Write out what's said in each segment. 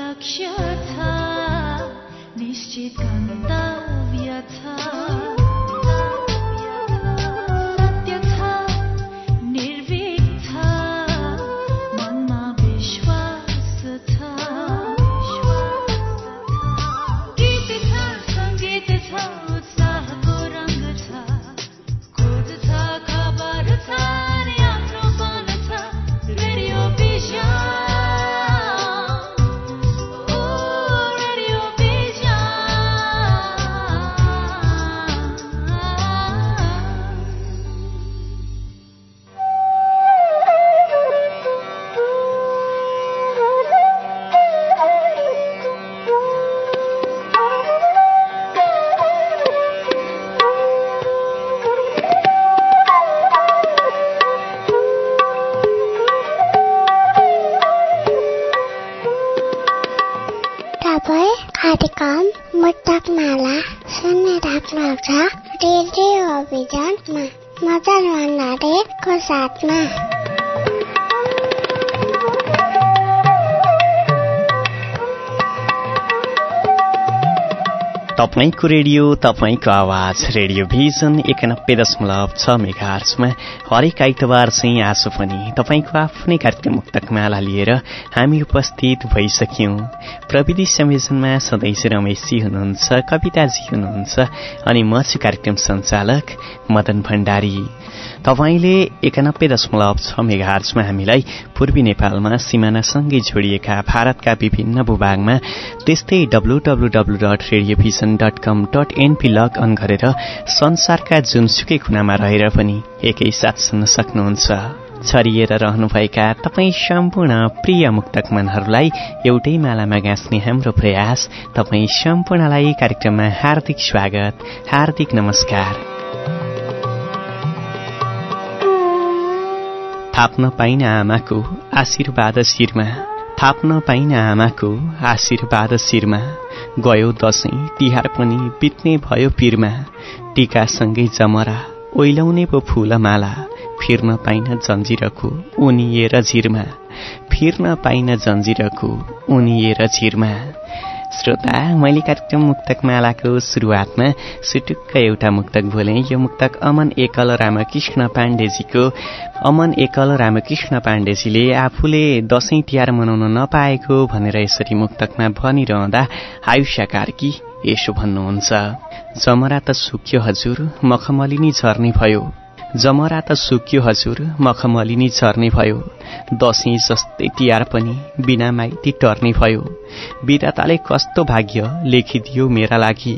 लक्ष्य था निश्चित गन्ता उभ्य तपाईँको रेडियो तपाईँको आवाज रेडियो भिजन एकानब्बे दशमलव छ मेघार्समा हरेक आइतबार चाहिँ आज पनि तपाईँको आफ्नै कार्यक्रम मुक्तक माला लिएर हामी उपस्थित भइसक्यौं। प्रविधि संयोजनमा सधैँ रमेशजी हुनुहुन्छ कविताजी हुनुहुन्छ अनि म छु कार्यक्रम सञ्चालक मदन भण्डारी। तपाईँले एकानब्बे दशमलव छ मेघार्समा हामीलाई पूर्वी नेपालमा सिमानासँगै जोडिएका भारतका विभिन्न भूभागमा त्यस्तै W W W dot radio vision dot com dot N P log on गरेर संसारका जुनसुकै खुनामा रहेर पनि एकैसाथ सुन्न सक्नुहुन्छ। छरिएर रहनुभएका तपाईँ सम्पूर्ण प्रिय मुक्तक मनहरूलाई एउटै मालामा गाँच्ने हाम्रो प्रयास। तपाईँ सम्पूर्णलाई कार्यक्रममा हार्दिक स्वागत हार्दिक नमस्कार। थाप्न पाइन आमाको आशीर्वाद शिरमा। थाप्न पाइन आमाको आशीर्वाद शिरमा। गयो दसैँ तिहार पनि बित्ने भयो पिरमा। टिकासँगै जमरा ओइलाउने पो फुलमाला। फिर्न पाइन जन्जिरको उनिएर झिरमा। फिर्न पाइन जन्जिरको उनिएर झिरमा। श्रोता मैले कार्यक्रम मुक्तक मालाको सुरुवातमा सुटुक्क एउटा मुक्तक बोले। यो मुक्तक अमन एकल रामकृष्ण पाण्डेजीको। अमन एकल रामकृष्ण पाण्डेजीले आफूले दसैँ तिहार मनाउन नपाएको भनेर यसरी मुक्तकमा भनिरहँदा आयुष्य कार्की यसो भन्नुहुन्छ। जमरा त सुक्यो हजुर मखमलिनी झर्ने भयो। जमरा त सुक्यो हजुर मखमलिनी झर्ने भयो। दसैँ जस्तै तिहार पनि बिना माइती टर्ने भयो। विधाताले कस्तो भाग्य लेखिदियो मेरा लागि।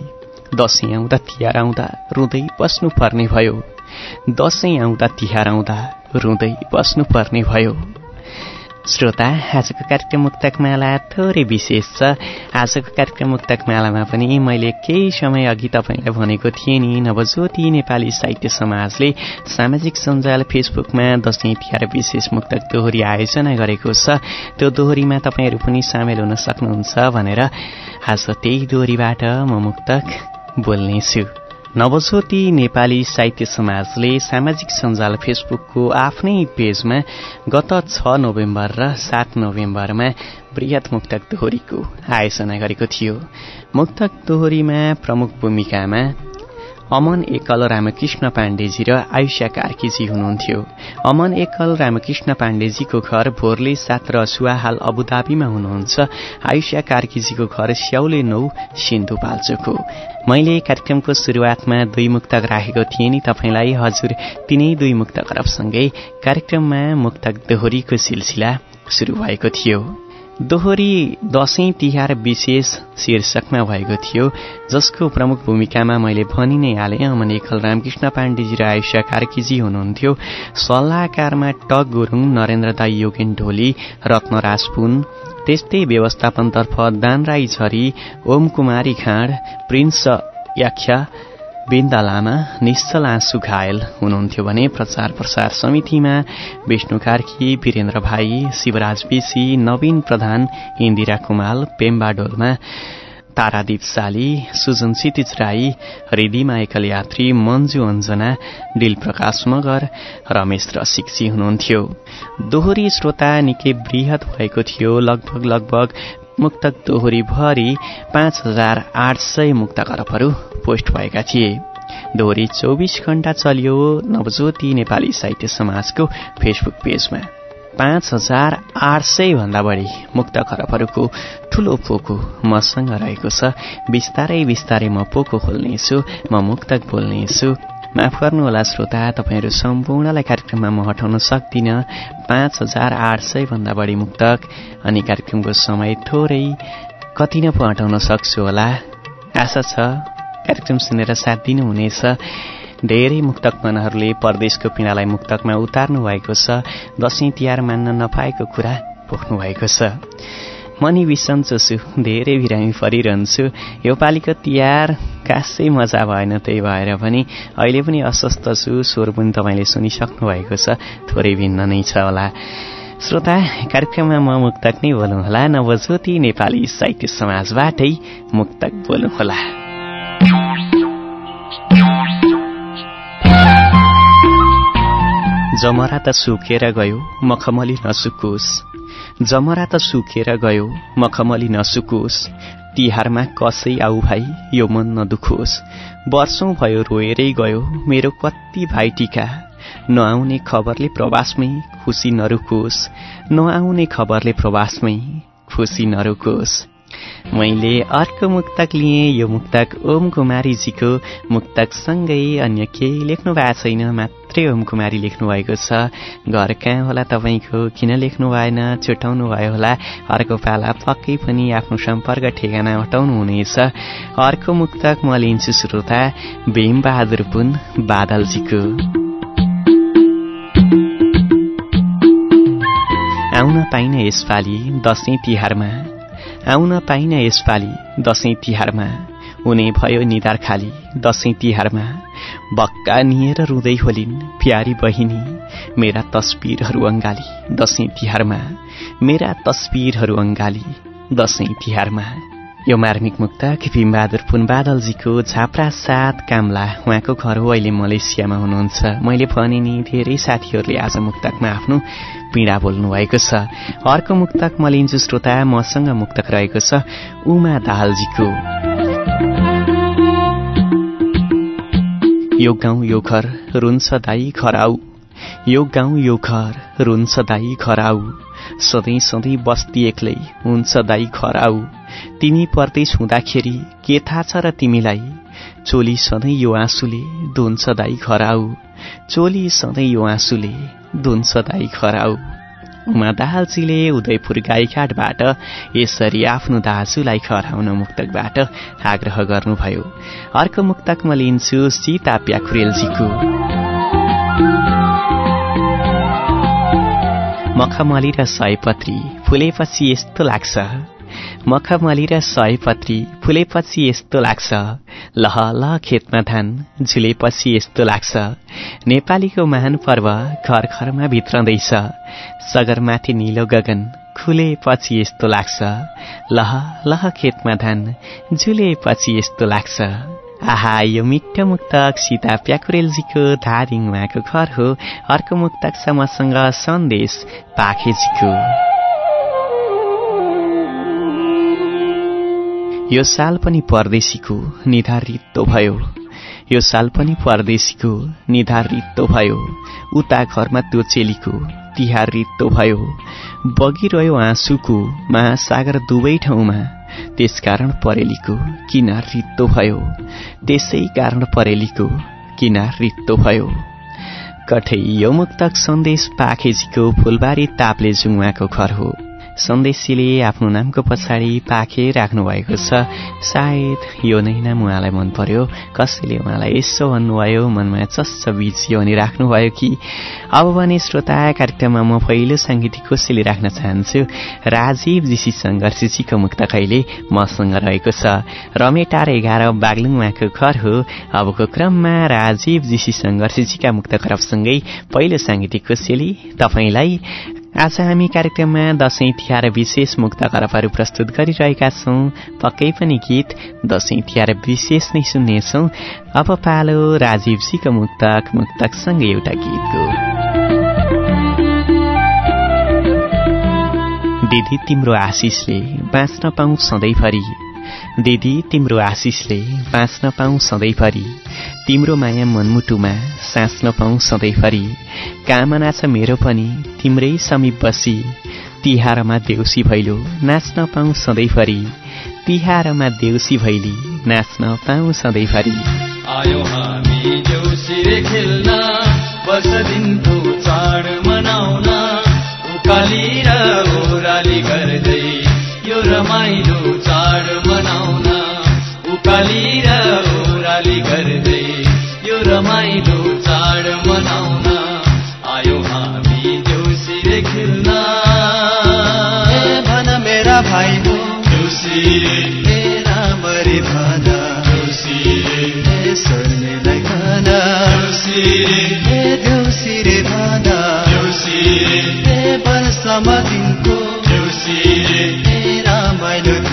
दसैँ आउँदा तिहार आउँदा रुँदै बस्नु पर्ने भयो। दसैँ आउँदा तिहार आउँदा रुँदै बस्नु पर्ने भयो। श्रोता आजको कार्यक्रम मुक्तक माला थोरै विशेष छ। आजको कार्यक्रम मुक्तक मालामा पनि मैले केही समय अघि तपाईँलाई भनेको थिएँ नि नवज्योति नेपाली साहित्य समाजले सामाजिक सञ्जाल फेसबुकमा दसैँ तिहार विशेष मुक्तक दोहोरी आयोजना गरेको छ। त्यो दोहोरीमा तपाईँहरू पनि सामेल हुन सक्नुहुन्छ भनेर आज त्यही दोहोरीबाट म मुक्तक बोल्नेछु। नवज्योति नेपाली साहित्य समाजले सामाजिक सञ्जाल फेसबुकको आफ्नै पेजमा गत छ नोभेम्बर र सात नोभेम्बरमा वृहत मुक्तक दोहोरीको आयोजना गरेको थियो। मुक्तक दोहोरीमा प्रमुख भूमिकामा अमन एकल रामकृष्ण पाण्डेजी र आयुष्या कार्कीजी हुनुहुन्थ्यो। अमन एकल रामकृष्ण पाण्डेजीको घर भोरले सात र सुवा हाल अबुधाबीमा हुनुहुन्छ। आयुष्या कार्कीजीको घर स्याउले नौ सिन्धुपाल्चोक मैले कार्यक्रमको सुरुवातमा दुई मुक्तक राखेको थिएँ नि तपाईँलाई हजुर। तिनै दुई मुक्त करपसँगै कार्यक्रममा मुक्तक दोहोरीको सिलसिला शुरू भएको थियो। दोहोरी दशैं तिहार विशेष शीर्षकमा भएको थियो जसको प्रमुख भूमिकामा मैले भनि नै हालेँ। अमन एकल रामकृष्ण पाण्डेजी र आयुष्या कार्कीजी हुनुहुन्थ्यो। सल्लाहकारमा टक गुरुङ नरेन्द्र दाई योगेन ढोली रत्नराज पुन त्यस्तै व्यवस्थापनतर्फ दान राई झरी ओम कुमारी खाँड प्रिन्स याख्या बिन्दा लामा निश्चल आँसु घायल हुनुहुन्थ्यो भने प्रचार प्रसार समितिमा विष्णु कार्की वीरेन्द्र भाइ शिवराज विशी नवीन प्रधान इन्दिरा कुमाल पेम्बाडोलमा तारादीप साली सुजन क्षितिज राई रिदिमा एकल यात्री मन्जु अञ्जना डिल प्रकाश मगर रमेश रसिकजी हुनुहुन्थ्यो दोहोरी श्रोता निकै वृहत भएको थियो। लगभग लगभग मुक्तक दोहोरीभरि पाँच हजार आठ सय मुक्त करपहरू पोस्ट भएका थिए। दोहोरी चौबिस घण्टा चलियो नवज्योति नेपाली साहित्य समाजको फेसबुक पेजमा। पाँच हजार आठ सय भन्दा बढी मुक्त खरबहरूको ठुलो पोको मसँग रहेको छ। बिस्तारै बिस्तारै म पोको खोल्नेछु म मुक्तक बोल्नेछु। माफ गर्नुहोला श्रोता तपाईँहरू सम्पूर्णलाई कार्यक्रममा म हटाउन सक्दिनँ। पाँच हजार आठ सय भन्दा बढी मुक्तक अनि कार्यक्रमको समय थोरै कति नै पो हटाउन सक्छु होला। आशा छ कार्यक्रम सुनेर साथ दिनुहुनेछ। धेरै मुक्तक मनहरूले परदेशको पीडालाई मुक्तकमा उतार्नु भएको छ। दसैँ तिहार मान्न नपाएको कुरा पोख्नु भएको छ। मनी बिसन्चो छु धेरै बिरामी परिरहन्छु यो पालिको तिहार खासै मजा भएन त्यही भएर पनि अहिले पनि अस्वस्थ छु स्वर पनि तपाईँले सुनिसक्नु भएको छ। थोरै भिन्न नै छ होला। श्रोता कार्यक्रममा म मुक्तक नै बोलौँ होला। नवज्योति नेपाली साहित्य समाजबाटै मुक्तक बोलौँ होला। जमरा त सुकेर गयो मखमली नसुकोस्। जमरा त सुकेर गयो मखमली नसुकोस्। तिहारमा कसै आऊ भाइ यो मन नदुखोस्। वर्षौं भयो रोएरै गयो मेरो कति भाइ टिका। नआउने खबरले प्रवासमै खुसी नरुकोस्। नआउने खबरले प्रवासमै खुसी नरुकोस्। मैले अर्को मुक्तक लिएँ। यो मुक्तक ओम कुमारीजीको मुक्तकसँगै अन्य केही लेख्नु भएको छैन मात्रै ओम कुमारी लेख्नु भएको छ। घर कहाँ होला तपाईँको? किन लेख्नु भएन? छुटाउनु भयो होला। अर्को पाला पक्कै पनि आफ्नो सम्पर्क ठेगाना हटाउनु हुनेछ। अर्को मुक्तक म लिन्छु श्रोता भीमबहादुर पुन बादलजीको। आउन पाइन यसपालि दसैँ तिहारमा। आउन पाइन यसपालि दसैँ तिहारमा। हुने भयो निधार खाली दसैँ तिहारमा। बक्का निएर रुँदै होलिन् प्यारी बहिनी मेरा तस्बिरहरू अङ्गाली दसैँ तिहारमा। मेरा तस्बिरहरू अङ्गाली दसैँ तिहारमा। यो मार्मिक मुक्तक भीमबहादुर पुन बादलजीको झाप्रा सात कामला उहाँको घर हो अहिले मलेसियामा हुनुहुन्छ। मैले भने नि धेरै साथीहरूले आज मुक्तकमा आफ्नो पीडा बोल्नु भएको छ। अर्को मुक्तक म लिन्छु श्रोता मसँग मुक्तक रहेको छ उमा दाहालजीको। यो गाउँ यो घर रुन्छ दाई खराउ। यो गाउँ यो घर रुन्छ दाई खराउ। सधैँ सधैँ बस्ती एक्लै हुन्छ दाई खराउ। तिमी परदेश हुँदाखेरि के थाहा छ र तिमीलाई? चोली सधैँ यो आँसुले धुन्छ दाई खराउ चोली सधैँ यो आँसुले धुन्छ दाई खराउ उमा दाहालजीले उदयपुर गाईघाटबाट यसरी आफ्नो दाजुलाई खराउन मुक्तकबाट आग्रह गर्नुभयो। अर्को मुक्तक म लिन्छु सीता प्याखुरेलजीको मखमली र सयपत्री फुलेपछि यस्तो लाग्छ। मखमली र सयपत्री फुलेपछि यस्तो लाग्छ। लह लह खेतमा धान झुलेपछि यस्तो लाग्छ। नेपालीको महान पर्व घर घरमा भित्रँदैछ। सगरमाथि निलो गगन खुलेपछि यस्तो लाग्छ। लह लह खेतमा धान झुलेपछि यस्तो लाग्छ। आहा यो मिठो मुक्तक सीता प्याकुरेलजीको धारिङ घर हो। अर्को मुक्तक मसँग सन्देश पाखेजीको। यो साल पनि परदेशीको निधार रित्तो भयो। यो साल पनि परदेशीको निधार रित्तो भयो। उता घरमा त्यो चेलीको तिहार रित्तो भयो। बगिरह्यो आँसुको महासागर दुवै ठाउँमा। त्यसकारण परेलीको किनार रित्तो भयो। त्यसै कारण परेलीको किनार रित्तो भयो। कठै यो मुक्तक सन्देश पाखेजीको फुलबारी ताप्ले जुङवाको घर हो। सन्देशीले आफ्नो नामको पछाडि पाखे राख्नु भएको छ। सायद यो नै नाम उहाँलाई मन पर्यो। कसैले उहाँलाई यसो भन्नुभयो मनमा चस्स बिजियो अनि राख्नुभयो कि? अब भने श्रोता कार्यक्रममा म पहिलो साङ्गीतिक कोसेली राख्न चाहन्छु। राजीव जीसी सङ्घर्षजीको मुक्त कहिले मसँग रहेको छ। रमेटार एघार बागलुङ उहाँको घर हो। अबको क्रममा राजीव जीसी सङ्घर्षजीका मुक्त खरबसँगै पहिलो साङ्गीतिक कोसेली तपाईँलाई आज हामी कार्यक्रममा दसैँ तिहार विशेष मुक्त करपहरू प्रस्तुत गरिरहेका छौँ। पक्कै पनि गीत दसैँ तिहार विशेष नै सुन्नेछौँ। अब पालो राजीवजीको मुक्तक मुक्तकसँगै एउटा गीतको। दिदी तिम्रो आशिषले बाँच्न पाऊ सधैँभरि। दिदी तिम्रो आशिषले बाँच्न पाऊ सधैँभरि तिम्रो माया मनमुटुमा साँच्न पाऊ सधैँभरि कामना छ मेरो पनि तिम्रै समीप बसी। तिहारमा देउसी भैलो नाच्न पाऊ सधैँभरि तिहारमा देउसी भैली नाच्न पाऊ सधैँभरि आयो हामी र ओराली गर्दै रमाइलो चाड मनाउन। उकाली र ओराली गर्दै यो रमाइलो चाड मनाउन। आयो हामी देउसी खेल्न। भन मेरा भाइ देउसी मेरा मरि भन। देउसी स्वर्णलाई भन। देउसी हे देउसी रे भन। देउसी हे वर्षमा दिनको देउसी हे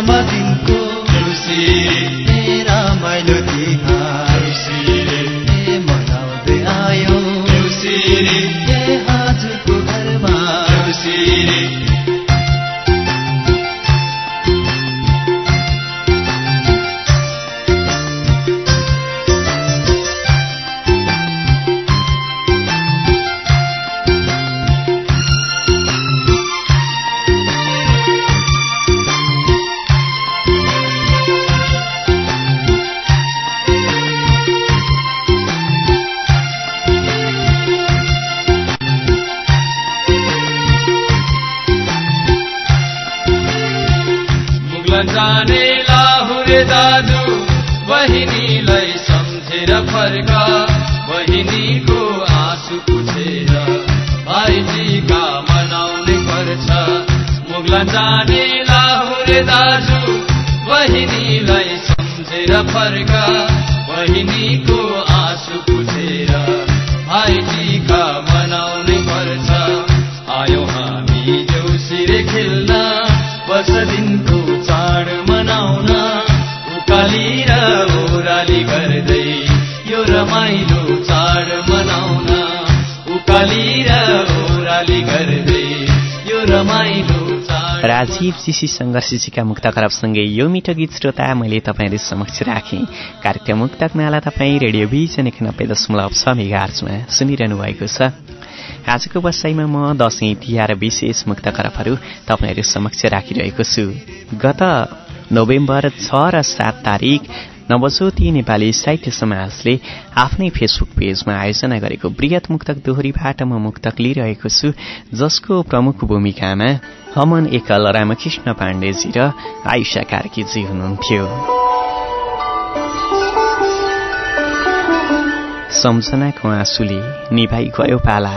दिनको राजीव जीसी सङ्घर्षजीका मुक्त खराबसँगै यो मिठो गीत श्रोता मैले तपाईँहरू समक्ष राखेँ। कार्यक्रम मुक्तक तपाईँ रेडियो भिजन एकानब्बे दशमलव छ मेगार्चमा सुनिरहनु भएको छ। आजको बसाइमा म दसैँ तिहार विशेष मुक्त खराबहरू तपाईँहरू समक्ष राखिरहेको छु। गत नोभेम्बर छ र सात तारिक नवज्योति नेपाली साहित्य समाजले आफ्नै फेसबुक पेजमा आयोजना गरेको वृहत मुक्तक दोहोरीबाट म मुक्तक लिइरहेको छु जसको प्रमुख भूमिकामा हमन एकल रामकृष्ण पाण्डेजी र आयुषा कार्कीजी हुनुहुन्थ्यो। सम्झनाको आँसुले निभाइ गयो पाला।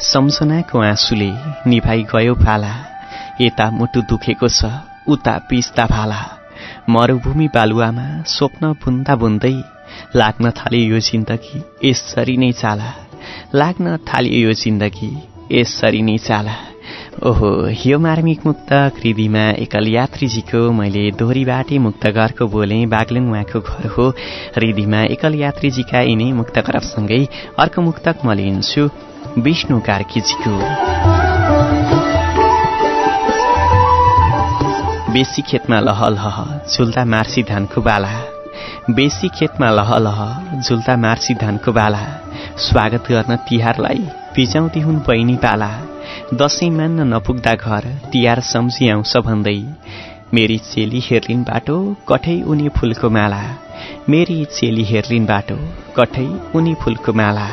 सम्झनाको आँसुले निभाइ गयो पाला। यता मुटु दुखेको छ उता पिस्ता भाला। मरूभूमि बालुवामा स्वप्न बुन्दा बुन्दै लाग्न थाले यो जिन्दगी यसरी नै चाला। लाग्न थाले यो जिन्दगी यसरी नै चाला। ओहो यो मार्मिक मुक्त कृदिमा एकल यात्रीजीको मैले दोहोरीबाटै मुक्त घरको बोलेँ बागलुङ उहाँको घर हो। हृदिमा एकल यात्रीजीका यिनै मुक्त करपसँगै अर्को मुक्तक म लिन्छु विष्णु कार्कीजीको बेसी खेतमा लह लह झुल्दा मार्सी धानको बाला। बेसी खेतमा लह लह झुल्दा मार्सी धानको बाला। स्वागत गर्न तिहारलाई बिजाउँदी हुन् बहिनी पाला। दसैँ मान्न नपुग्दा घर तिहार सम्झी आउँछ भन्दै मेरी चेली हेर्लिन बाटो कठै उनी फुलको माला। मेरी चेली हेर्लिन बाटो कठै उनी फुलको माला।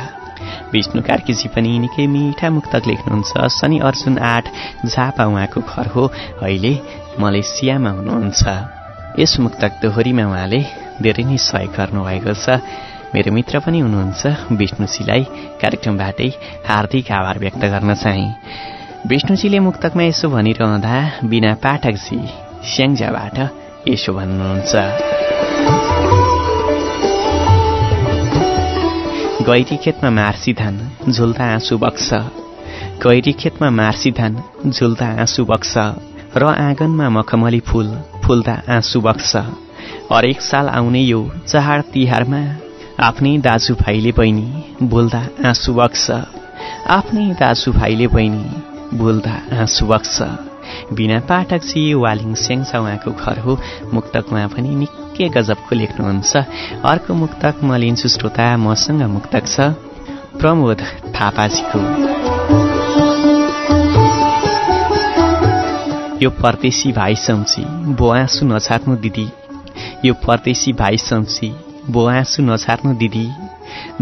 विष्णु कार्कीजी पनि निकै मिठा मुक्तक लेख्नुहुन्छ। शनि अर्जुन आठ झापा उहाँको घर हो। अहिले मलेसियामा हुनुहुन्छ। यस मुक्तक दोहोरीमा उहाँले धेरै नै सहयोग गर्नुभएको छ। मेरो मित्र पनि हुनुहुन्छ। विष्णुजीलाई कार्यक्रमबाटै हार्दिक आभार व्यक्त गर्न चाहे। विष्णुजीले मुक्तकमा यसो भनिरहँदा बिना पाठकजी स्याङ्जाबाट यसो भन्नुहुन्छ। गैरी खेतमा मार्सी धान झुल्दा आँसु बक्स। गैरी खेतमा मार्सी धान झुल्दा आँसु बक्स। र आँगनमा मखमली फूल फुल्दा आँसु बक्स हरेक साल आउने यो चाड तिहारमा आफ्नै दाजुभाइले बहिनी बोल्दा आँसु बक्स आफ्नै दाजुभाइले बहिनी बोल्दा आँसु बक्स बिना पाठकजी वालिङ स्याङ्सा उहाँको घर हो। मुक्तकमा पनि निकै गजबको लेख्नुहुन्छ। अर्को मुक्तक म लिन्छु श्रोता मसँग मुक्तक छ। प्रमोद थापाजीको। यो परदेशी भाइ सम्झी बोआँसु नछार्नु दिदी। यो परदेशी भाइ सम्झी बोआँसु नछार्नु दिदी।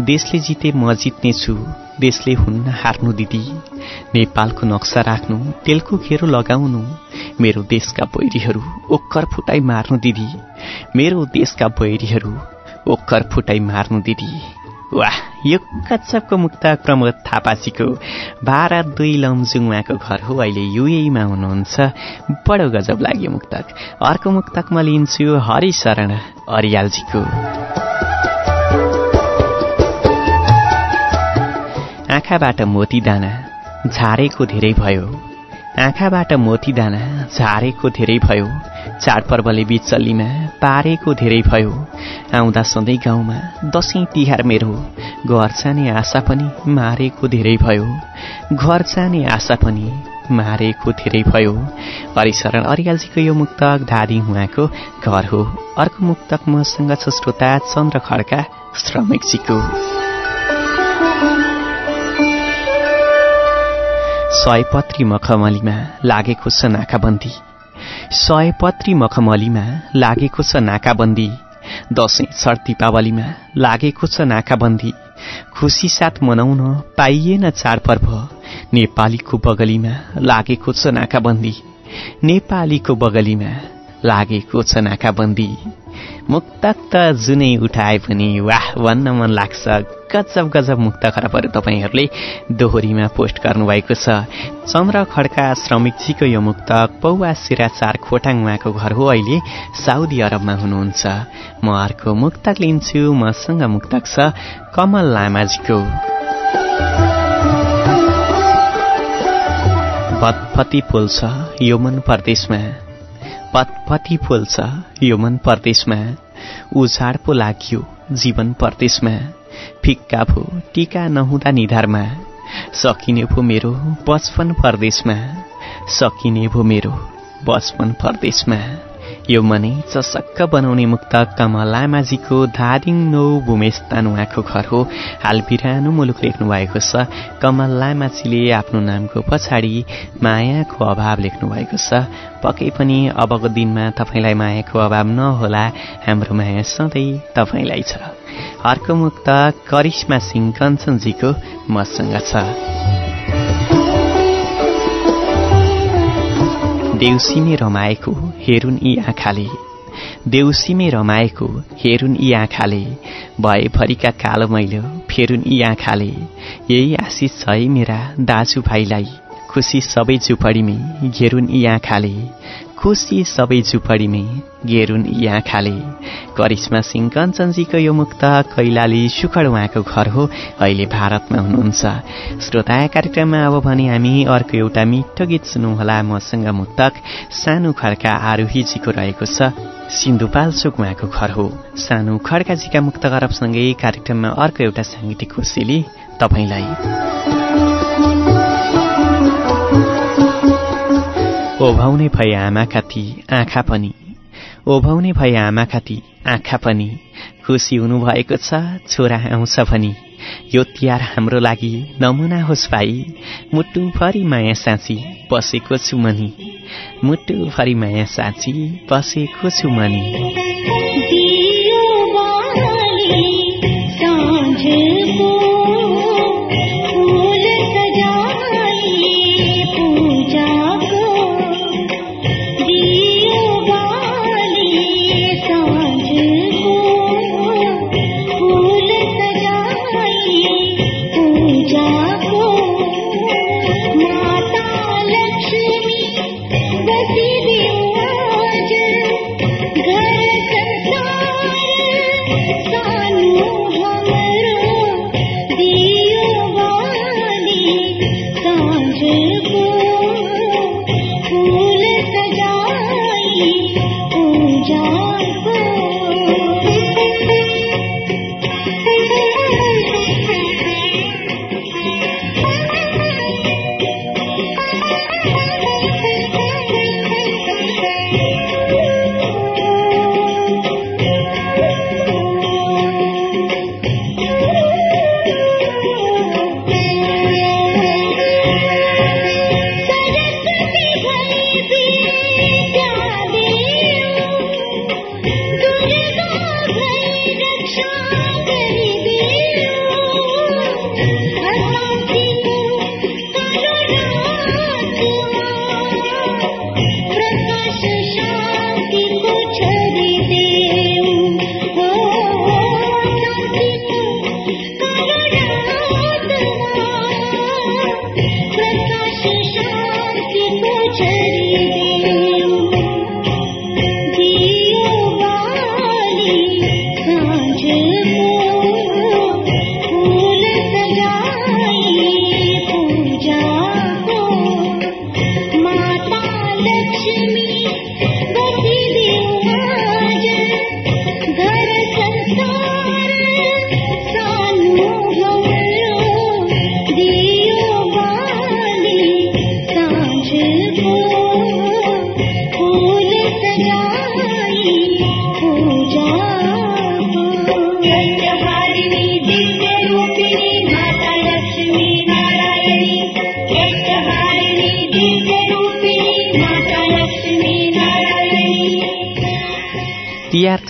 देशले जिते म जित्नेछु देशले हुन्न हार्नु दिदी। नेपालको नक्सा राख्नु तेलको घेरो लगाउनु मेरो देशका बैरीहरू ओक्कर फुटाइ मार्नु दिदी। मेरो देशका बैरीहरू ओक्कर फुटाइ मार्नु दिदी। वाह यो कच्चपको मुक्त प्रमोद थापाजीको भारत दुई लमजुङ उहाँको घर हो। अहिले युएमा हुनुहुन्छ। बडो गजब लाग्यो मुक्तक। अर्को मुक्तक म लिन्छु हरिशरण अरियालजीको। आँखाबाट मोती दाना झारेको धेरै भयो। आँखाबाट मोती दाना झारेको धेरै भयो। चाडपर्वले बिचल्लीमा पारेको धेरै भयो। आउँदा सधैँ गाउँमा दसैँ तिहार मेरो। घर जाने आशा पनि मारेको धेरै भयो। घर जाने आशा पनि मारेको धेरै भयो। हरिशरण अरियालजीको यो मुक्तक धादी उहाँको घर हो। अर्को मुक्तक मसँग छ श्रोता चन्द्र खड्का श्रमिकजीको। सयपत्री मखमलीमा लागेको छ नाकाबन्दी। सयपत्री मखमलीमा लागेको छ नाकाबन्दी। दसैँ छठ दीपावलीमा लागेको छ नाकाबन्दी। खुसी साथ मनाउन पाइएन चाडपर्व। नेपालीको बगलीमा लागेको छ नाकाबन्दी। नेपालीको बगलीमा लागेको छ नाकाबन्दी मुक्तक त जुनै उठाए पनि वाह भन्न मन लाग्छ। गजब गजब मुक्त खराबहरू तपाईँहरूले दोहोरीमा पोस्ट गर्नुभएको छ। चन्द्र खड्का श्रमिकजीको यो मुक्तक पौवा सिरा चार खोटाङ उहाँको घर हो। अहिले साउदी अरबमा हुनुहुन्छ। म अर्को मुक्तक लिन्छु। मसँग मुक्तक छ कमल लामाजीको। पतपति पुल छ यो मन परदेशमा। पतपति फुल छ यो मन परदेशमा। उजाड पो लाग्यो जीवन परदेशमा। फिक्का भो टिका नहुँदा निधारमा। सकिने भो मेरो बचपन परदेशमा। सकिने भो मेरो बचपन परदेशमा। यो मनै चसक्क बनाउने मुक्त कमल लामाजीको धादिङ नौ भूमेश तानुवाको घर हो। हाल बिरानो मुलुक लेख्नु भएको छ। कमल लामाजीले आफ्नो नामको पछाडि मायाको अभाव लेख्नु भएको छ। पक्कै पनि अबको दिनमा तपाईँलाई मायाको अभाव नहोला। हाम्रो माया सधैँ तपाईँलाई छ। अर्को मुक्त करिश्मा सिंह कञ्चनजीको मसँग छ। देउसीमै रमाएको हेरुन् यी आँखाले। देउसीमै रमाएको हेरुन् यी आँखाले। भएभरिका कालो मैलो फेरुन् यी आँखाले। यही आशिष छ है मेरा दाजुभाइलाई। खुसी सबै झुपडीमै घेरुन् यी आँखाले। खुसी सबै झुपडीमै गेरुन् यी आँखाले करिश्मा सिंह कञ्चनजीको यो मुक्त कैलाली सुखड उहाँको घर हो अहिले भारतमा हुनुहुन्छ। श्रोता कार्यक्रममा अब भने हामी अर्को एउटा मिठो गीत सुन्नुहोला। मसँग मुक्तक सानो खड्का आरोहीजीको रहेको छ सिन्धुपाल्चोक उहाँको घर हो। सानो खड्काजीका मुक्त गरबसँगै कार्यक्रममा अर्को एउटा साङ्गीतिक कोसेली तपाईँलाई ओभाउने भए आमाका ती आँखा पनि। ओभाउने भए आमाका ती आँखा पनि। खुसी हुनुभएको छ छोरा आउँछ भनी। यो तिहार हाम्रो लागि नमुना होस् भाइ। मुटुभरि माया साँची बसेको छु मनी। मुटुभरि माया साँची बसेको छु मनी।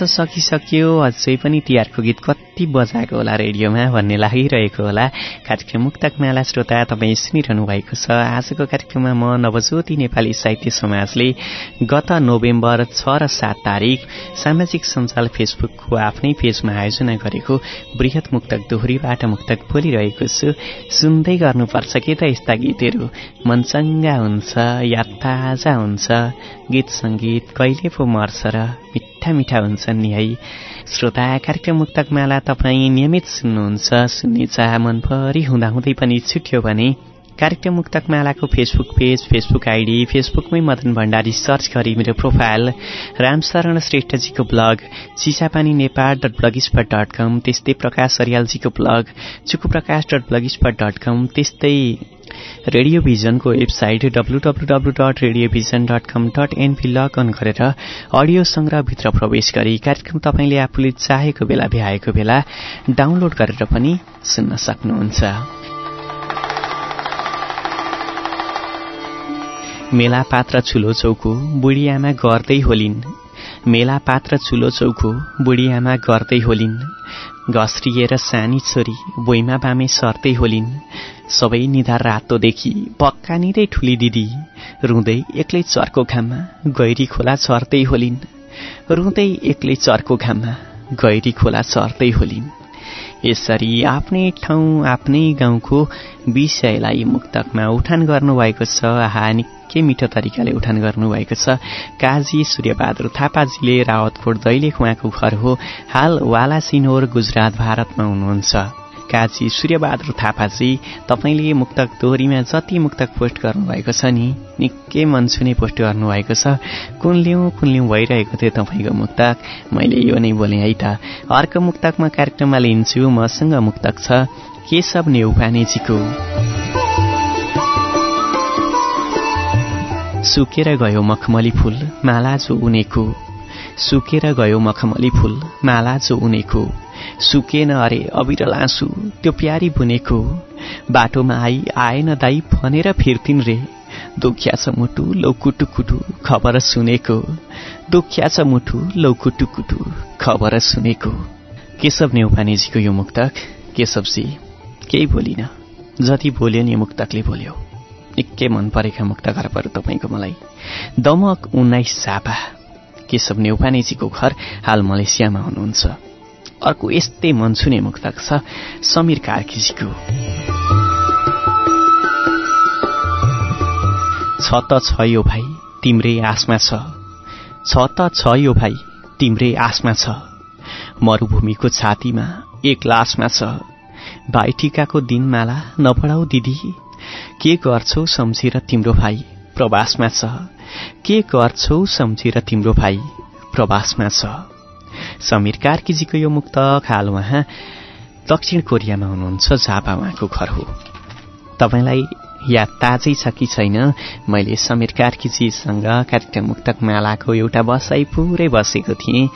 सकिसक्यो। अझै पनि तिहारको गीत कति बजाएको होला रेडियोमा भन्ने लागिरहेको होला। कार्यक्रम मुक्तक माला श्रोता तपाईँ सुनिरहनु भएको छ। आजको कार्यक्रममा म नवज्योति नेपाली साहित्य समाजले गत नोभेम्बर छ र सात तारिक सामाजिक सञ्जाल फेसबुकको आफ्नै पेजमा आयोजना गरेको वृहत मुक्तक दोहोरीबाट मुक्तक बोलिरहेको छु। सुन्दै गर्नुपर्छ के त यस्ता गीतहरू? मनचङ्गा हुन्छ याद ताजा हुन्छ। गीत सङ्गीत कहिले पो मर्छ र मिठा मिठा हुन्छन् नि है। श्रोता कार्यक्रम मुक्तक माला तपाईँ नियमित सुन्नुहुन्छ। सुन्ने चाह मनभरि हुँदाहुँदै पनि छुट्यो भने कार्यक्रम मुक्तक मालाको facebook page facebook I D फेसबुकमै Madan Bhandari search गरी मेरो profile Ramsharan श्रेष्ठजीको blog Chisapani Nepal dot blogspot dot com त्यस्तै Prakash अरियालजीको blog Chuku Prakash dot spot dot com त्यस्तै radio भिजनको website W dot radio vision dot com dot N P log on गरेर audio संग्रहभित्र प्रवेश गरी कार्यक्रम तपाईँले आफूले चाहेको बेला भ्याएको बेला डाउनलोड गरेर पनि सुन्न सक्नुहुन्छ। मेला पात्र चुलो चौको बुढी आमा गर्दै होलिन्। मेला पात्र चुलो चौको बुढी आमा गर्दै होलिन्। घस्रिएर सानी छोरी बोइमा बामे सर्दै होलिन्। सबै निधार रातोदेखि पक्का निरै ठुली दिदी। रुँदै एक्लै चर्को घाममा गैरी खोला चर्दै होलिन्। रुँदै एक्लै चर्को घाममा गैरी खोला चर्दै होलिन्। यसरी आफ्नै ठाउँ आफ्नै गाउँको विषयलाई मुक्तकमा उठान गर्नुभएको छ। आहा निकै मिठो तरिकाले उठान गर्नुभएको छ। काजी सूर्यबहादुर थापाजीले रावतकोट दैलेख उहाँको घर हो। हाल वाला सिनोर गुजरात भारतमा हुनुहुन्छ। काजी सूर्यबहादुर थापाजी तपाईँले मुक्तक दोहोरीमा जति मुक्तक पोस्ट गर्नुभएको छ नि निकै मन छुने पोस्ट गर्नुभएको छ। कुन लिउँ कुन लिउँ भइरहेको थियो तपाईँको मुक्तक। मैले यो नै बोलेँ है त। अर्को मुक्तक म कार्यक्रममा लिन्छु मसँग मुक्तक छ केशव नेउपानेजीको। सुकेर गयो मखमली फुल माला जो उनेको। सुकेर गयो मखमली फुल माला जो उनेको। सुकेन अरे अबिरल आँसु त्यो प्यारी बुनेको। बाटोमा आई आएन दाई भनेर फिर्तिन् रे। दुख्या छ मुटु लौ कुटु कुटु खबर सुनेको। दुख्या छ मुटु लौ कुटु कुटु खबर सुनेको। केशव नेउपानेजीको यो मुक्तक केशवजी केही बोलिन। जति बोल्यो नि मुक्तकले बोल्यो। निकै मन परेका मुक्तकरहरू तपाईँको मलाई। दमक उन्नाइस सापा। केशव नेउपानेजीको घर हाल मलेसियामा हुनुहुन्छ। अर्को यस्तै मन छुने मुक्तक छ समीर कार्कीजीको। छ त छ यो भाइ तिम्रै आसमा छ। छ त छ यो भाइ तिम्रै आसमा छ। मरूभूमिको छातीमा एक लासमा छ। भाइटिकाको दिनमाला नपढाउ दिदी के गर्छौ सम्झेर तिम्रो भाइ प्रवासमा छ? के गर्छौ सम्झेर तिम्रो भाइ प्रवासमा छ? समीर कार्कीजीको यो मुक्त खाल उहाँ दक्षिण कोरियामा हुनुहुन्छ झापा उहाँको घर हो। तपाईँलाई याद ताजै छ कि छैन मैले समीर कार्कीजीसँग कार्यक्रम मुक्तक मालाको एउटा बसाइ पुरै बसेको थिएँ।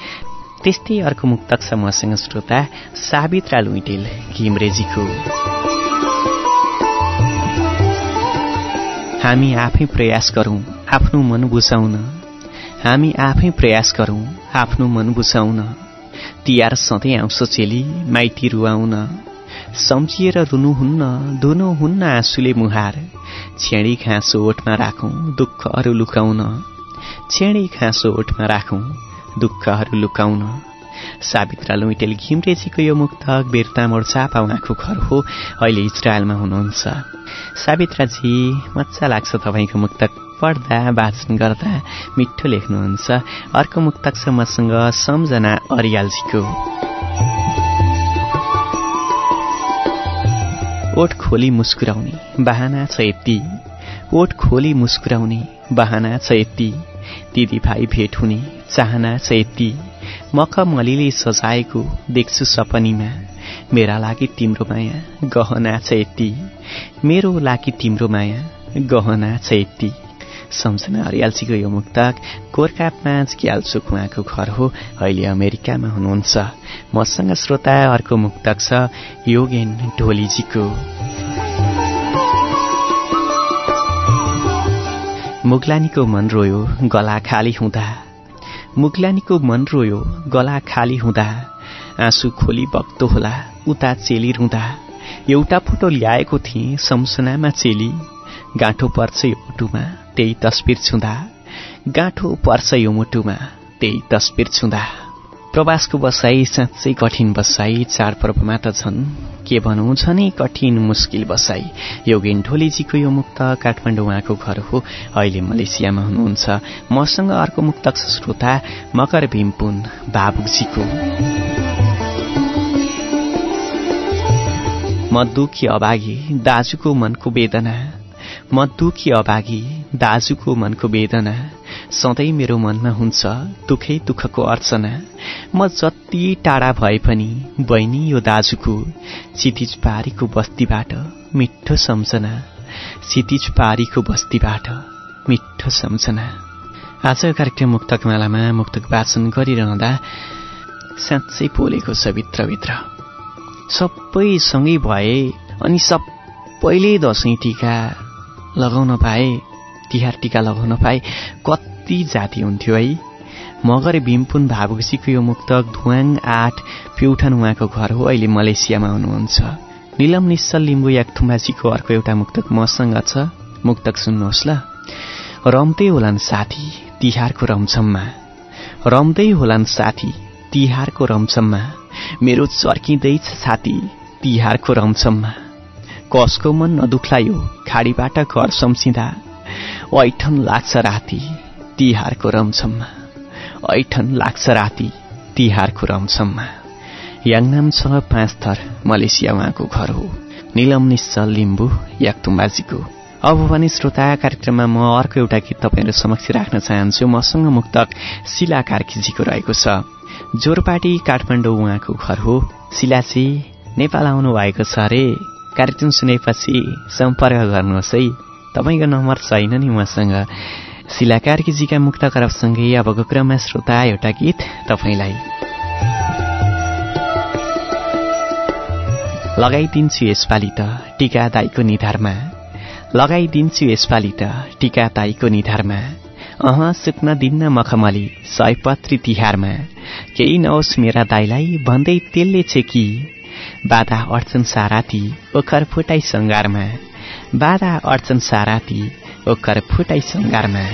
त्यस्तै अर्को मुक्तक छ मसँग श्रोता सावित्रा लुइटेल घिम्रेजीको। हामी आफै प्रयास गरौँ आफ्नो मन बुझाउन। हामी आफै प्रयास गरौँ। आफ्नो मन बुझाउन। तिहार सधैँ आउँछ चेली माइती रुवाउन। सम्झिएर रुनुहुन्न धुनुहुन्न आँसुले मुहार। छेडी घाँसो ओठमा राखौँ दुःखहरू लुकाउन। छेडी घाँसो ओठमा राखौँ दुःखहरू लुकाउन। सावित्रा लुइटेल घिम्रेजीको यो मुक्तक बेरतामोड चापा उहाँको घर हो अहिले इजरायलमा हुनुहुन्छ। सावित्राजी मजा लाग्छ तपाईँको मुक्तक पढ्दा वाचन गर्दा मिठो लेख्नुहुन्छ। अर्को मुक्तक छ मसँग सम्झना अरियालजीको। ओठ खोली मुस्कुराउने बाहना छ यति। ओठ खोली मुस्कुराउने बाहना छ यति। दिदीभाइ भेट हुने चाहना छ यति मखमलीले सजाएको देख्छु सपनीमा। मेरा लागि तिम्रो माया गहना छ यति मेरो लागि तिम्रो माया गहना छ सम्झना हरियाल्छीको यो मुक्तक गोर्खा पाँच ग्याल्चुक उहाँको घर हो अहिले अमेरिकामा हुनुहुन्छ। मसँग श्रोता अर्को मुक्तक छ योगेन ढोलीजीको। मुगलानीको मन रोयो गला खाली हुँदा। मुगलानीको मन रोयो गला खाली हुँदा। आँसु खोली बग्दो होला उता चेली रुँदा। एउटा फोटो ल्याएको थिएँ सम्सनामा चेली। गाँठो पर्छ यो मुटुमा त्यही तस्बिर छुँदा। गाँठो पर्छ यो मुटुमा त्यही तस्बिर छुँदा। प्रवासको बसाई साँच्चै कठिन बसाई चाडपर्वमा त छन्। के भनौँ झनै कठिन मुस्किल बसाई योगेन ढोलीजीको यो मुक्त काठमाडौँ उहाँको घर हो। अहिले मलेसियामा हुनुहुन्छ। मसँग अर्को मुक्तक श्रोता मकर भीमपुन बाबुजीको। म दुखी अभागी दाजुको मनको वेदना। म दुखी अभागी दाजुको मनको वेदना सधैँ मेरो मनमा हुन्छ दुखै दुःखको अर्चना। म जति टाढा भए पनि बहिनी यो दाजुको चितिज पारीको बस्तीबाट मिठो सम्झना। सितिज पारीको बस्तीबाट मिठो सम्झना। आजको कार्यक्रम मुक्तक मालामा मुक्तक वाचन गरिरहँदा साँच्चै पोलेको छ भित्रभित्र। सबै सँगै भए अनि सबैले दसैँ टिका लगाउन पाए तिहार टिका लगाउन पाए कति जाति हुन्थ्यो है। मगर भीमपुन भावुसीको यो मुक्तक धुवाङ आठ प्युठान उहाँको घर हो अहिले मलेसियामा हुनुहुन्छ। निलम निश्चल लिम्बू याकथुम्बाजीको अर्को एउटा मुक्तक मसँग छ। मुक्तक सुन्नुहोस् ल। रम्दै होलान् साथी तिहारको रमछममा। रम्दै होलान् साथी तिहारको रमछममा। मेरो चर्किँदैछ छाती तिहारको रमछममा। कसको मन नदुख्लायो खाडीबाट घर सम्सिँदा। ऐठन लाग्छ राति तिहारको रमछममा ऐठन लाग्छ राति तिहारको रमछममा याङनाम छ पाँच थर मलेसिया उहाँको घर हो। निलम निश्चल लिम्बू याक्तुम्बाजीको। अब भने श्रोता कार्यक्रममा म अर्को एउटा गीत तपाईँहरू समक्ष राख्न चाहन्छु। मसँग मुक्तक शिला कार्कीजीको रहेको छ। जोरपाटी काठमाडौँ उहाँको घर हो। शिलाजी नेपाल आउनु भएको छ अरे। कार्यक्रम सुनेपछि सम्पर्क गर्नुहोस् है। तपाईँको नम्बर छैन नि उहाँसँग शिला कार्कीजीका मुक्त करपसँगै अबको क्रममा श्रोता एउटा गीत तपाईँलाई लगाइदिन्छु यसपालि त टिका दाईको निधारमा। लगाइदिन्छु यसपालि त टिका ताईको निधारमा। अह सुक्न दिन्न मखमली सयपत्री तिहारमा। केही नहोस् मेरा दाईलाई भन्दै तेलले छे कि बाधा अड्चन साराती ओखर फुटाई सङ्गारमा। बाधा अड्चन साराती ओखर फुटाई सङ्गारमा।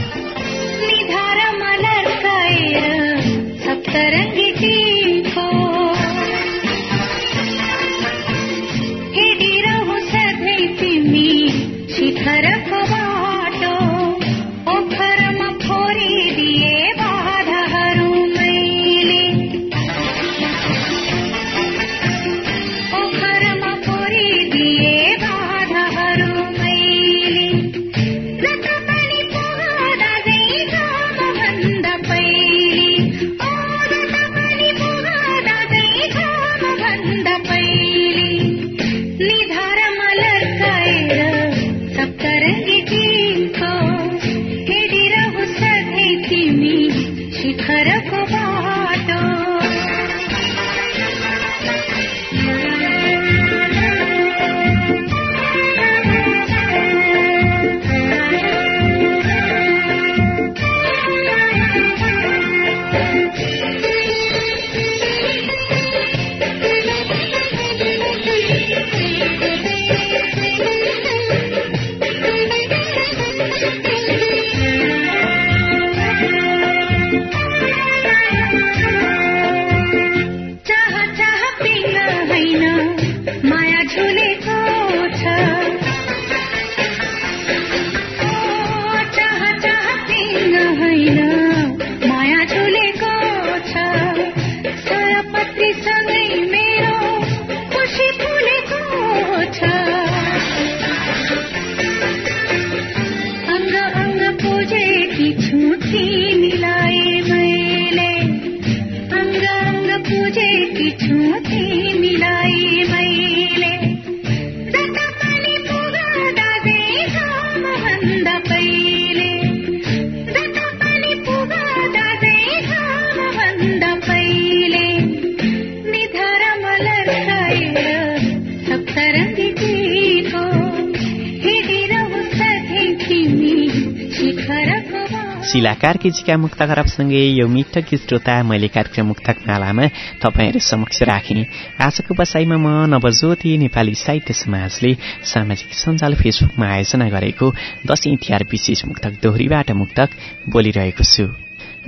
कार्कीजीका मुक्त खराबसँगै यो मिठो श्रोता मैले कार्यक्रम मुक्तक मालामा तपाईँहरू समक्ष राखेँ आजको बसाइमा म नवज्योति नेपाली साहित्य समाजले सामाजिक सञ्जाल फेसबुकमा आयोजना गरेको दसैँ तिहार विशेष मुक्तक दोहोरीबाट मुक्तक बोलिरहेको छु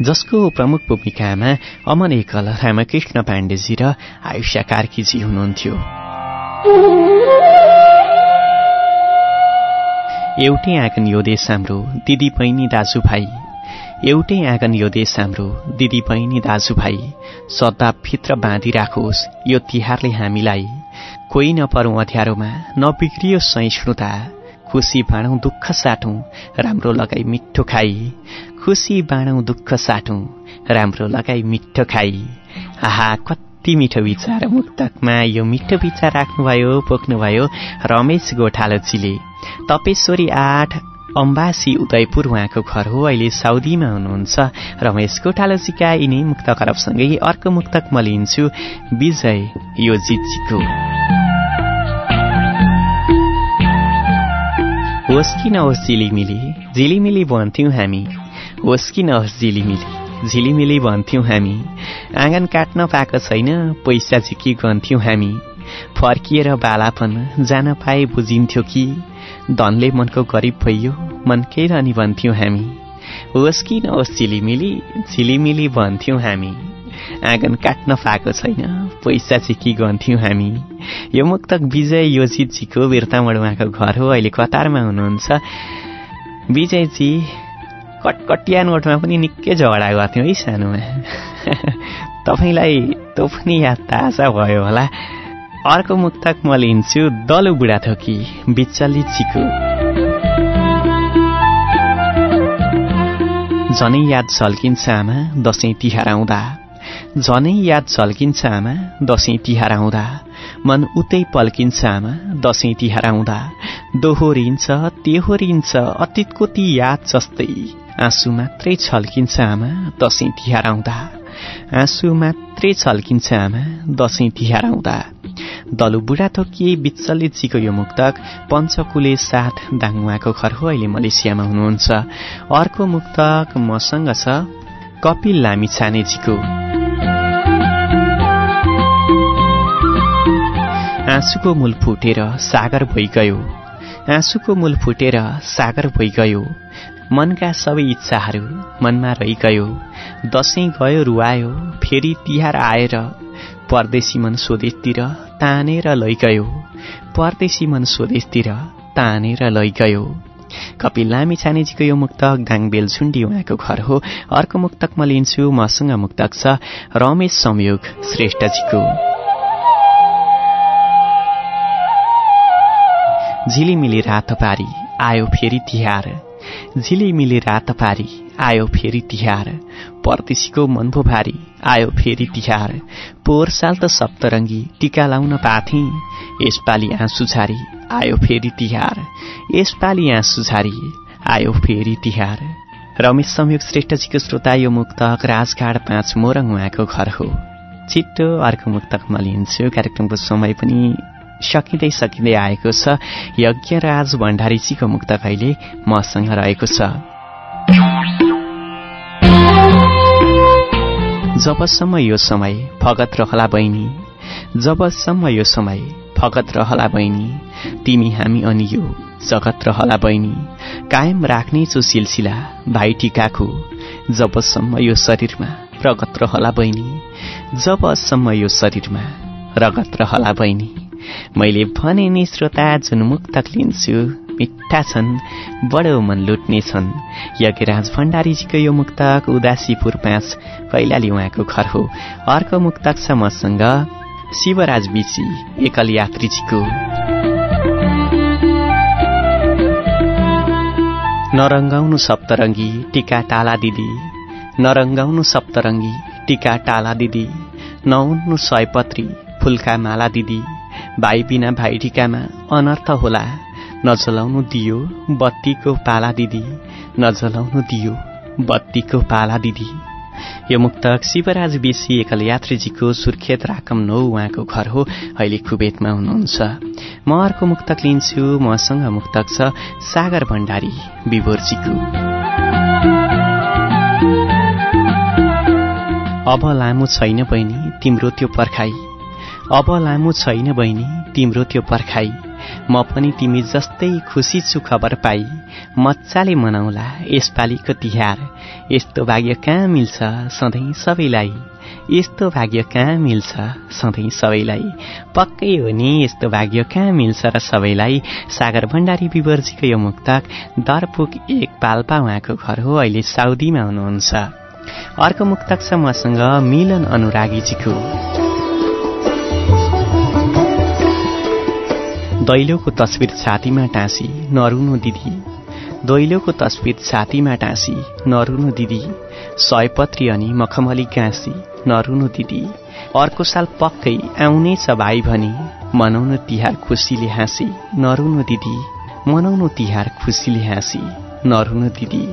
जसको प्रमुख भूमिकामा अमन एकल रामकृष्ण पाण्डेजी र आयुष्या कार्कीजी हुनुहुन्थ्यो एउटै आँगन यो देश हाम्रो दिदी बहिनी दाजुभाइ एउटै आँगन यो देश हाम्रो दिदी बहिनी दाजुभाइ। सद्दा भित्र बाँधिराखोस् यो तिहारले हामीलाई। कोही नपरौँ अध्यारोमा नबिग्रियो सहिष्णुता। खुसी बाँडौँ दुःख साटौँ राम्रो लगाई मिठो खाई। खुसी बाँडौँ दुःख साटौँ राम्रो लगाई मिठो खाई। आहा कति मिठो विचार मुक्तकमा यो मिठो विचार राख्नुभयो पोख्नुभयो रमेश गोठालोजीले। तपेश्वरी आठ अम्बासी उदयपुर उहाँको घर हो अहिले साउदीमा हुनुहुन्छ। रमेश गोठालोजीका यिनै मुक्त खरबसँगै अर्को मुक्तक म लिन्छु विजय यो जितजीको होस् कि नहोस् झिलिमिली झिलिमिली भन्थ्यौँ हामी। होस् कि नहोस् झिलिमिली झिलिमिली भन्थ्यौँ हामी। आँगन काट्न पाएको छैन पैसा झिकी गन्थ्यौँ हामी। फर्किएर बालापन जान पाए बुझिन्थ्यो कि? धनले मनको गरिब भइयो मनकै रहने भन्थ्यौँ हामी। होस् कि नहोस् झिलिमिली झिलिमिली भन्थ्यौँ हामी। आँगन काट्न पाएको छैन पैसा चाहिँ के गन्थ्यौँ हामी। यो मुक्तक विजय योजितजीको बिर्तामड उहाँको घर हो अहिले कतारमा हुनुहुन्छ? विजयजी कटकटिया नोटमा पनि निकै झगडा गर्थ्यौँ है सानोमा। तपाईँलाई त्यो पनि याद ताजा भयो होला। अर्को मुक्तक म लिन्छु दलो बुढाथोकी बिचल्लीजीको झनै याद झल्किन्छ आमा दसैँ तिहार आउँदा। झनै याद झल्किन्छ आमा दसैँ तिहार आउँदा। मन उतै पल्किन्छ आमा दसैँ तिहार आउँदा। दोहोरिन्छ तेहोरिन्छ अतीतको ती याद जस्तै। आँसु मात्रै छल्किन्छ आमा दसैँ तिहार आउँदा। आँसु मात्रै छल्किन्छ आमा दसैँ तिहार आउँदा। दलु बुढा थोकिए बिचलिजीको यो मुक्तक पञ्चकुले साथ दाङुवाको घर हो अहिले मलेसियामा हुनुहुन्छ। अर्को मुक्तक मसँग छ कपिल लामी छानेजीको। आँसुको मूल फुटेर सागर भइगयो आँसुको मूल फुटेर सागर भइगयो मनका सबै इच्छाहरू मनमा रहिगयो। दसैँ गयो रुवायो फेरि तिहार आएर परदेशी मन स्वदेशतिर तानेर लैगयो। परदेशी मन स्वदेशतिर तानेर लैगयो। कपिल लामी छानेजीको यो मुक्तक दाङ बेलछुण्डी उहाँको घर हो। अर्को मुक्तक म लिन्छु मसँग मुक्तक छ रमेश संयोग श्रेष्ठजीको। झिलिमिली रात पारी आयो फेरि तिहार। झिलिमिली रात पारी आयो फेरि तिहार। परदेशीको मनभो भारी आयो फेरि तिहार। पोहोर साल त सप्तरङ्गी टिका लाउन पाथे। यसपालि आँसु झारी आयो फेरि तिहार। यसपालि आँसु झारी आयो फेरि तिहार। रमेश संयोग श्रेष्ठजीको श्रोता यो मुक्तक राजघाट पाँच मोरङ उहाँको घर हो। छिट्टो अर्को मुक्तक म लिन्छु। कार्यक्रमको समय पनि सकिँदै सकिँदै आएको छ। यज्ञराज भण्डारीजीको मुक्तक अहिले मसँग रहेको छ। जबसम्म यो समय फगत रहला बहिनी जबसम्म यो समय फगत रहला बहिनी तिमी हामी अनि यो जगत रहला बहिनी कायम राख्नेछु सिलसिला भाइ टिकाको जबसम्म यो शरीरमा रगत रहला बहिनी जबसम्म यो शरीरमा रगत रहला बहिनी। मैले भने नि श्रोता जुन मुक्तक लिन्छु मिठा छन् बडो मन लुट्ने छन्। यज्ञराज भण्डारीजीको यो मुक्तक उदासीपुर पाँच कैलाली उहाँको घर हो। अर्को मुक्तक छ मसँग शिवराज बिची एकल यात्रीजीको। नरङ्गाउनु सप्तरङ्गी टिका टाला दिदी। नरङ्गाउनु सप्तरङ्गी टिका टाला दिदी। नउन्नु सयपत्री फुलका माला दिदी। भाइ बिना भाइ टिकामा अनर्थ होला। नजलाउनु दियो बत्तीको पाला दिदी। नजलाउनु दियो बत्तीको पाला दिदी। यो मुक्तक शिवराज बेसी एकल यात्रीजीको सुर्खेत राकम नौ उहाँको घर हो। अहिले कुवेतमा हुनुहुन्छ। म अर्को मुक्तक लिन्छु। मसँग मुक्तक छ सागर भण्डारी विभोरजीको अब लामो छैन बहिनी तिम्रो त्यो पर्खाई। अब लामो छैन बहिनी तिम्रो त्यो पर्खाई। म पनि तिमी जस्तै खुसी छु खबर पाई। मजाले मनाउला यसपालिको तिहार। यस्तो भाग्य कहाँ मिल्छ सधैँ सबैलाई? यस्तो भाग्य कहाँ मिल्छ सधैँ सबैलाई? पक्कै हो नि यस्तो भाग्य कहाँ मिल्छ र सबैलाई? सागर भण्डारी विवरजीको यो मुक्तक दरपुक एक पाल्पा उहाँको घर हो अहिले साउदीमा हुनुहुन्छ। अर्को मुक्तक छ मसँग मिलन अनुरागीजीको। दैलोको तस्विर छातीमा टाँसी नरुनु दिदी। दैलोको तस्विर छातीमा टाँसी नरुनु दिदी। सयपत्री अनि मखमली गाँसी नरुनु दिदी। अर्को साल पक्कै आउनेछ भाइ भनी मनाउनु तिहार खुसीले हाँसी नरुनु दिदी। मनाउनु तिहार खुसीले हाँसी नरुनु दिदी।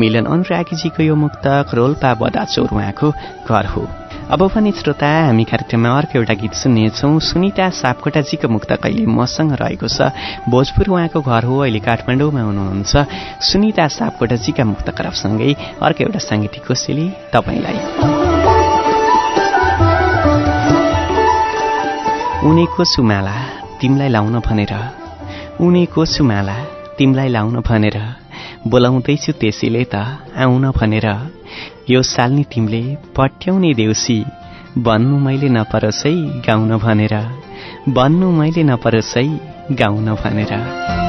मिलन अनुरागीजीको यो मुक्तक रोल्पा बदाचौर उहाँको घर हो। अब पनि श्रोता हामी कार्यक्रममा अर्को एउटा गीत सुन्नेछौँ। सुनिता सापकोटाजीको मुक्त कहिले मसँग रहेको छ? भोजपुर उहाँको घर हो अहिले काठमाडौँमा हुनुहुन्छ। सुनिता सापकोटाजीका मुक्त करफसँगै अर्को एउटा साङ्गीतिक कोसेली तपाईँलाई। उनेको सुमाला तिमीलाई लाउन भनेर उनेको सुमाला तिमीलाई लाउन भनेर बोलाउँदैछु त्यसैले त आउन भनेर। यो साल्नी तिमीले पट्याउने देउसी। भन्नु मैले नपरोसै गाउन भनेर। भन्नु मैले नपरोसै गाउन भनेर।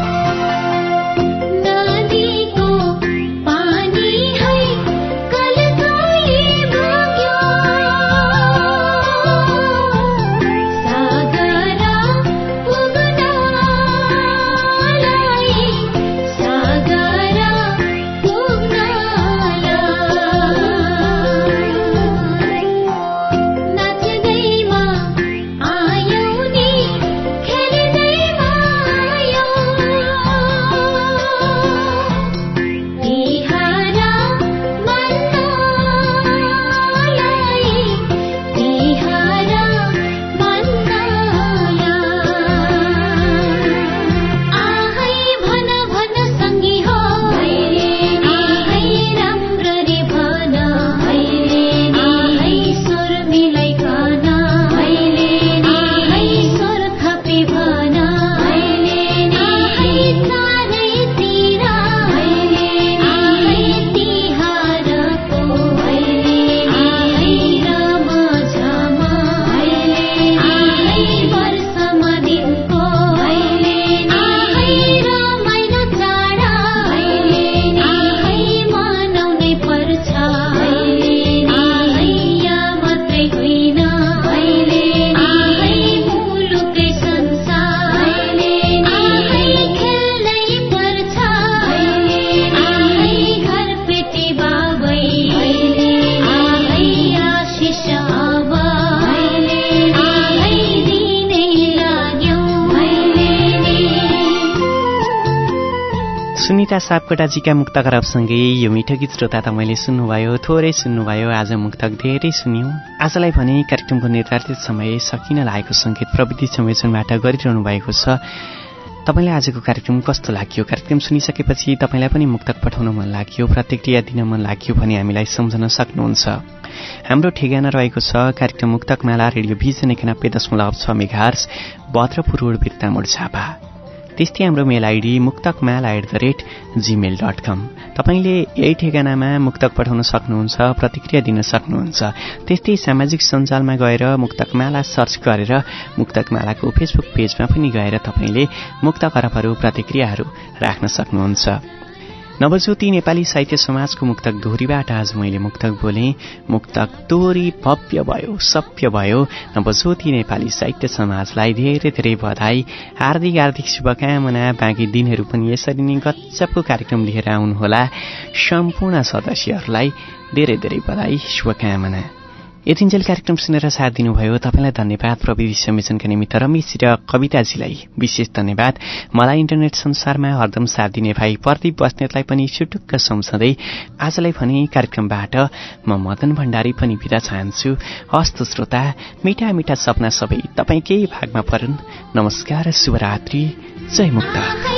सुनिता सापकोटाजीका मुक्त खराबसँगै यो मिठो गीत श्रोता तपाईँले सुन्नुभयो थोरै सुन्नुभयो आज मुक्तक धेरै सुन्यौँ। आजलाई भने कार्यक्रमको निर्धारित समय सकिन लागेको सङ्गीत प्रविधि संयोजनबाट गरिरहनु भएको छ। तपाईँलाई आजको कार्यक्रम कस्तो लाग्यो? कार्यक्रम सुनिसकेपछि तपाईँलाई पनि मुक्तक पठाउन मन लाग्यो प्रतिक्रिया दिन मन लाग्यो भने हामीलाई सम्झन सक्नुहुन्छ। हाम्रो ठेगाना रहेको छ कार्यक्रम मुक्तक माला रेडियो भिजन एकानब्बे दशमलव छ मेघार्स भद्रपुर रोड बिर्तामोड झापा। त्यस्तै हाम्रो mail I D Muktakmala at the rate gmail dot com. तपाईँले यही ठेगानामा मुक्तक पठाउन सक्नुहुन्छ प्रतिक्रिया दिन सक्नुहुन्छ। त्यस्तै सामाजिक सञ्जालमा गएर मुक्तकमाला सर्च गरेर मुक्तकमालाको फेसबुक पेजमा पनि गएर तपाईँले मुक्त खरबहरू प्रतिक्रियाहरू राख्न सक्नुहुन्छ। नवज्योति नेपाली साहित्य समाजको मुक्तक दोहोरीबाट आज मैले मुक्तक बोलेँ मुक्तक दोहोरी भव्य भयो सभ्य भयो। नवज्योति नेपाली साहित्य समाजलाई धेरै धेरै बधाई। हार्दिक हार्दिक शुभकामना। बाँकी दिनहरू पनि यसरी नै गच्चपको कार्यक्रम लिएर आउनुहोला। सम्पूर्ण सदस्यहरूलाई धेरै धेरै बधाई शुभकामना। यतिन्जेल कार्यक्रम सुनेर साथ दिनुभयो। तपाईँलाई धन्यवाद प्रविधि संयोजनका निमित्त रमेश र कविताजीलाई विशेष धन्यवाद। मलाई इन्टरनेट संसारमा हरदम साथ दिने भाइ प्रदीप बस्नेतलाई पनि छुटुक्क सम्झँदै आजलाई भने कार्यक्रमबाट म मदन भण्डारी पनि बिदा चाहन्छु। हस्त श्रोता मिठा मिठा सपना सबै तपाईँकै भागमा परन्। नमस्कार शुभरात्रि जय मुक्ता।